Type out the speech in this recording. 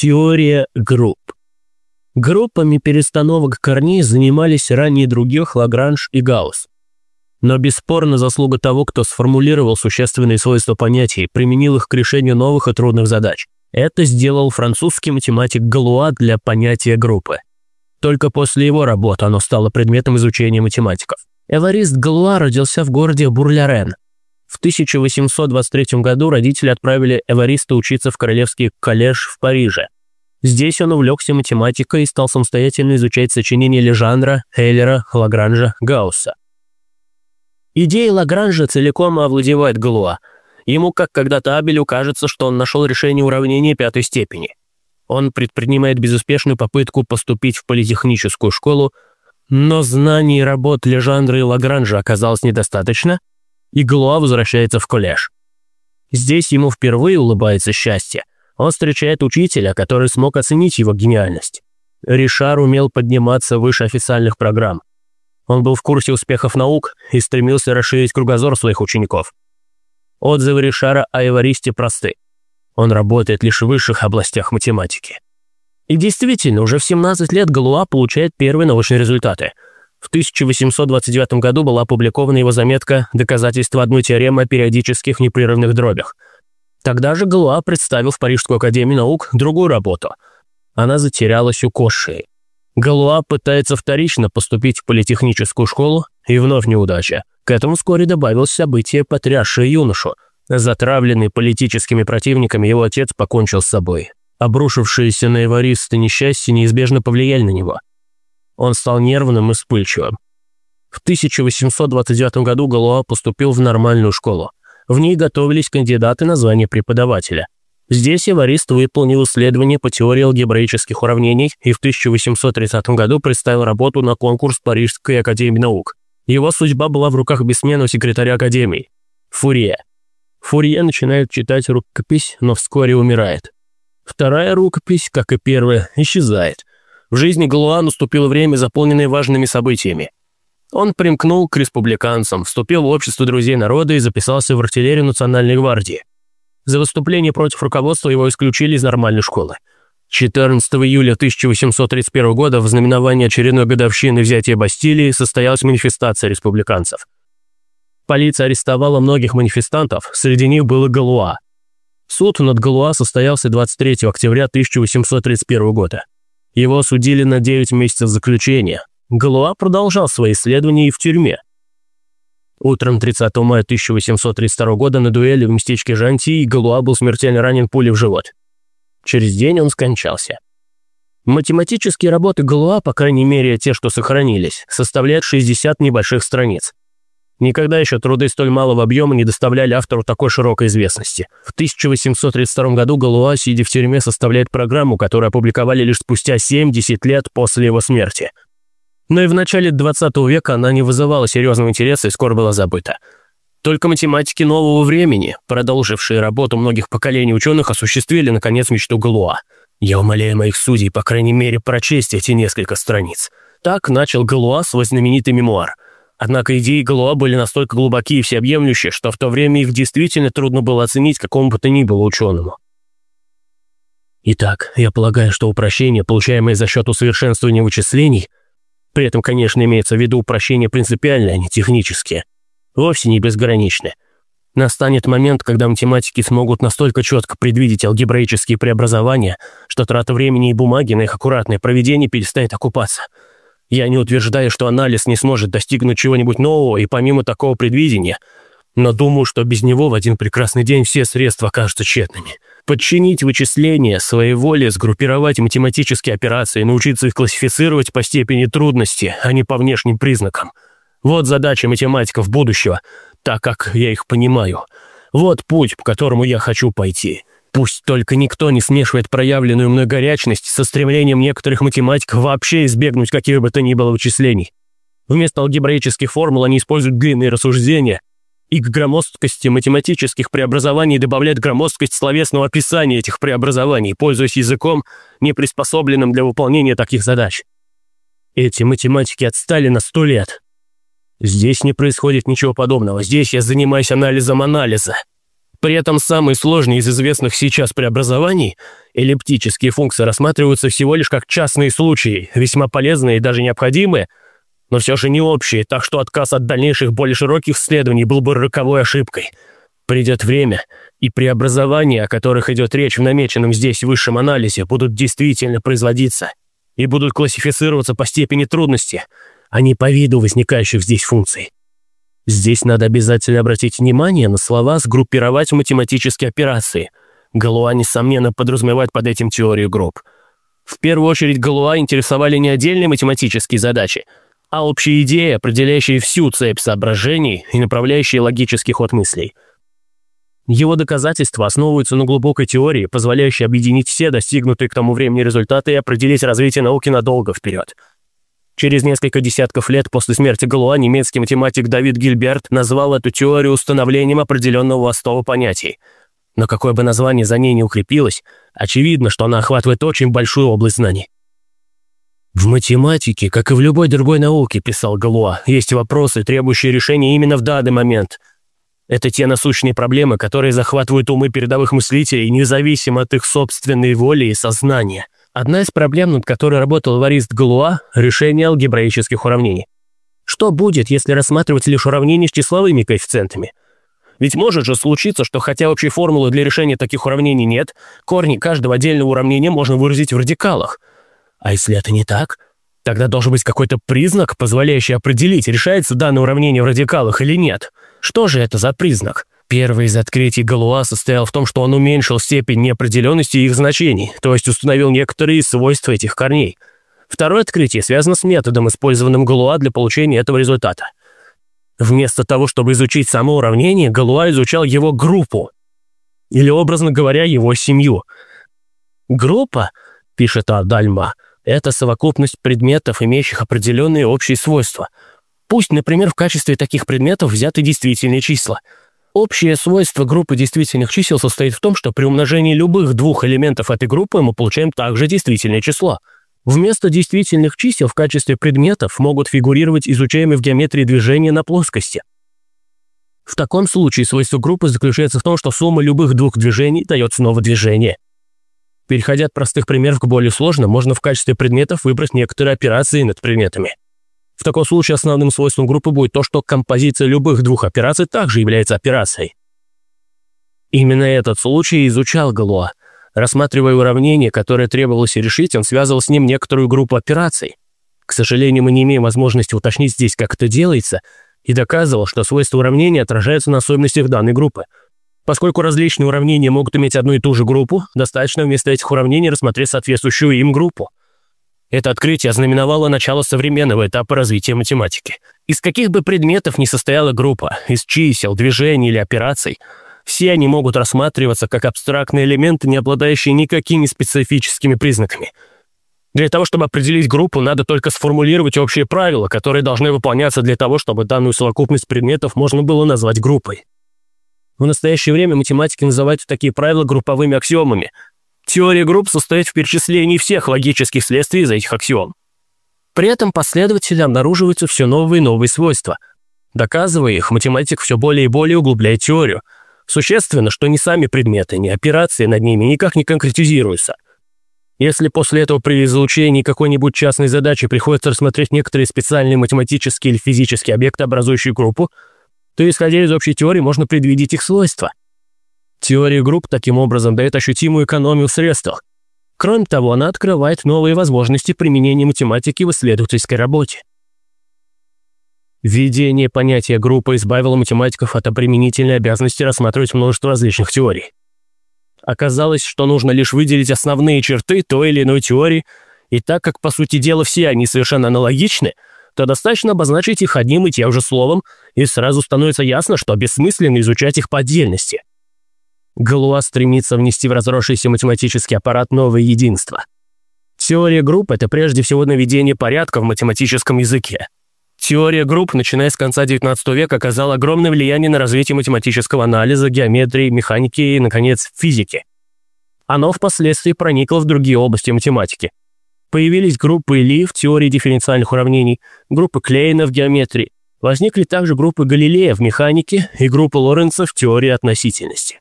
Теория групп. Группами перестановок корней занимались ранее других Лагранж и Гаусс. Но бесспорно заслуга того, кто сформулировал существенные свойства понятий, применил их к решению новых и трудных задач. Это сделал французский математик Галуа для понятия группы. Только после его работы оно стало предметом изучения математиков. Эварист Галуа родился в городе Бурлярен. В 1823 году родители отправили Эвариста учиться в Королевский коллеж в Париже. Здесь он увлекся математикой и стал самостоятельно изучать сочинения Лежандра, Эйлера, Лагранжа, Гаусса. Идея Лагранжа целиком овладевает Галуа. Ему, как когда-то Абелю, кажется, что он нашел решение уравнения пятой степени. Он предпринимает безуспешную попытку поступить в политехническую школу, но знаний работ Лежандра и Лагранжа оказалось недостаточно, и Галуа возвращается в коллеж. Здесь ему впервые улыбается счастье – он встречает учителя, который смог оценить его гениальность. Ришар умел подниматься выше официальных программ. Он был в курсе успехов наук и стремился расширить кругозор своих учеников. Отзывы Ришара о Эваристе просты. Он работает лишь в высших областях математики. И действительно, уже в 17 лет Галуа получает первые научные результаты. В 1829 году была опубликована его заметка «Доказательство одной теоремы о периодических непрерывных дробях», Тогда же Галуа представил в Парижскую академию наук другую работу. Она затерялась у Коши. Галуа пытается вторично поступить в политехническую школу, и вновь неудача. К этому вскоре добавилось событие, потрясшее юношу. Затравленный политическими противниками, его отец покончил с собой. Обрушившиеся на Эвариста несчастья неизбежно повлияли на него. Он стал нервным и вспыльчивым. В 1829 году Галуа поступил в нормальную школу. В ней готовились кандидаты на звание преподавателя. Здесь Эварист выполнил исследование по теории алгебраических уравнений и в 1830 году представил работу на конкурс Парижской академии наук. Его судьба была в руках бессменного секретаря академии – Фурье. Фурье начинает читать рукопись, но вскоре умирает. Вторая рукопись, как и первая, исчезает. В жизни Галуа наступило время, заполненное важными событиями. Он примкнул к республиканцам, вступил в общество друзей народа и записался в артиллерию Национальной гвардии. За выступление против руководства его исключили из нормальной школы. 14 июля 1831 года в знаменовании очередной годовщины взятия Бастилии состоялась манифестация республиканцев. Полиция арестовала многих манифестантов, среди них был и Галуа. Суд над Галуа состоялся 23 октября 1831 года. Его осудили на 9 месяцев заключения, Галуа продолжал свои исследования и в тюрьме. Утром 30 мая 1832 года на дуэли в местечке Жанти Галуа был смертельно ранен пулей в живот. Через день он скончался. Математические работы Галуа, по крайней мере те, что сохранились, составляют 60 небольших страниц. Никогда еще труды столь малого объема не доставляли автору такой широкой известности. В 1832 году Галуа, сидя в тюрьме, составляет программу, которую опубликовали лишь спустя 70 лет после его смерти – но и в начале 20 века она не вызывала серьезного интереса и скоро была забыта. Только математики нового времени, продолжившие работу многих поколений ученых, осуществили, наконец, мечту Галуа. Я умоляю моих судей, по крайней мере, прочесть эти несколько страниц. Так начал Галуа свой знаменитый мемуар. Однако идеи Галуа были настолько глубокие и всеобъемлющие, что в то время их действительно трудно было оценить какому бы то ни было ученому. Итак, я полагаю, что упрощение, получаемое за счет усовершенствования вычислений, при этом, конечно, имеется в виду упрощение принципиальное, а не технические. Вовсе не безграничны. Настанет момент, когда математики смогут настолько четко предвидеть алгебраические преобразования, что трата времени и бумаги на их аккуратное проведение перестанет окупаться. Я не утверждаю, что анализ не сможет достигнуть чего-нибудь нового и помимо такого предвидения, но думаю, что без него в один прекрасный день все средства окажутся тщетными подчинить вычисления своей воле, сгруппировать математические операции, научиться их классифицировать по степени трудности, а не по внешним признакам. Вот задача математиков будущего, так как я их понимаю. Вот путь, по которому я хочу пойти. Пусть только никто не смешивает проявленную мной горячность со стремлением некоторых математиков вообще избегнуть каких бы то ни было вычислений. Вместо алгебраических формул они используют длинные рассуждения, и к громоздкости математических преобразований добавляет громоздкость словесного описания этих преобразований, пользуясь языком, не приспособленным для выполнения таких задач. Эти математики отстали на сто лет. Здесь не происходит ничего подобного. Здесь я занимаюсь анализом анализа. При этом самый сложный из известных сейчас преобразований, эллиптические функции рассматриваются всего лишь как частные случаи, весьма полезные и даже необходимые, но все же не общие, так что отказ от дальнейших более широких исследований был бы роковой ошибкой. Придет время, и преобразования, о которых идет речь в намеченном здесь высшем анализе, будут действительно производиться и будут классифицироваться по степени трудности, а не по виду возникающих здесь функций. Здесь надо обязательно обратить внимание на слова «сгруппировать математические операции». Галуа, несомненно, подразумевает под этим теорию групп. В первую очередь Галуа интересовали не отдельные математические задачи, а общие идеи, определяющие всю цепь соображений и направляющие логический ход мыслей. Его доказательства основываются на глубокой теории, позволяющей объединить все достигнутые к тому времени результаты и определить развитие науки надолго вперед – Через несколько десятков лет после смерти Галуа немецкий математик Давид Гильберт назвал эту теорию установлением определенного востова понятий. Но какое бы название за ней не укрепилось, очевидно, что она охватывает очень большую область знаний. В математике, как и в любой другой науке, писал Галуа, есть вопросы, требующие решения именно в данный момент. Это те насущные проблемы, которые захватывают умы передовых мыслителей, независимо от их собственной воли и сознания – Одна из проблем, над которой работал Варист Галуа – решение алгебраических уравнений. Что будет, если рассматривать лишь уравнения с числовыми коэффициентами? Ведь может же случиться, что хотя общей формулы для решения таких уравнений нет, корни каждого отдельного уравнения можно выразить в радикалах. А если это не так, тогда должен быть какой-то признак, позволяющий определить, решается данное уравнение в радикалах или нет. Что же это за признак? Первое из открытий Галуа состоял в том, что он уменьшил степень неопределенности их значений, то есть установил некоторые свойства этих корней. Второе открытие связано с методом, использованным Галуа для получения этого результата. Вместо того, чтобы изучить само уравнение, Галуа изучал его группу, или, образно говоря, его семью. Группа, пишет Адальма, это совокупность предметов, имеющих определенные общие свойства. Пусть, например, в качестве таких предметов взяты действительные числа – Общее свойство группы действительных чисел состоит в том, что при умножении любых двух элементов этой группы мы получаем также действительное число. Вместо действительных чисел в качестве предметов могут фигурировать изучаемые в геометрии движения на плоскости. В таком случае свойство группы заключается в том, что сумма любых двух движений дает снова движение. Переходя от простых примеров к более сложным, можно в качестве предметов выбрать некоторые операции над предметами. В таком случае основным свойством группы будет то, что композиция любых двух операций также является операцией. Именно этот случай изучал Галуа. Рассматривая уравнение, которое требовалось решить, он связывал с ним некоторую группу операций. К сожалению, мы не имеем возможности уточнить здесь, как это делается, и доказывал, что свойства уравнения отражаются на особенностях данной группы. Поскольку различные уравнения могут иметь одну и ту же группу, достаточно вместо этих уравнений рассмотреть соответствующую им группу. Это открытие ознаменовало начало современного этапа развития математики. Из каких бы предметов ни состояла группа, из чисел, движений или операций, все они могут рассматриваться как абстрактные элементы, не обладающие никакими специфическими признаками. Для того, чтобы определить группу, надо только сформулировать общие правила, которые должны выполняться для того, чтобы данную совокупность предметов можно было назвать группой. В настоящее время математики называют такие правила групповыми аксиомами – Теория групп состоит в перечислении всех логических следствий из этих аксиом. При этом последовательно обнаруживаются все новые и новые свойства. Доказывая их, математик все более и более углубляет теорию. Существенно, что ни сами предметы, ни операции над ними никак не конкретизируются. Если после этого при изучении какой-нибудь частной задачи приходится рассмотреть некоторые специальные математические или физические объекты, образующие группу, то, исходя из общей теории, можно предвидеть их свойства – Теория групп таким образом дает ощутимую экономию в средствах. Кроме того, она открывает новые возможности применения математики в исследовательской работе. Введение понятия группы избавило математиков от обременительной обязанности рассматривать множество различных теорий. Оказалось, что нужно лишь выделить основные черты той или иной теории, и так как, по сути дела, все они совершенно аналогичны, то достаточно обозначить их одним и тем же словом, и сразу становится ясно, что бессмысленно изучать их по отдельности. Галуа стремится внести в разросшийся математический аппарат новое единство. Теория групп – это прежде всего наведение порядка в математическом языке. Теория групп, начиная с конца XIX века, оказала огромное влияние на развитие математического анализа, геометрии, механики и, наконец, физики. Оно впоследствии проникло в другие области математики. Появились группы Ли в теории дифференциальных уравнений, группы Клейна в геометрии. Возникли также группы Галилея в механике и группы Лоренца в теории относительности.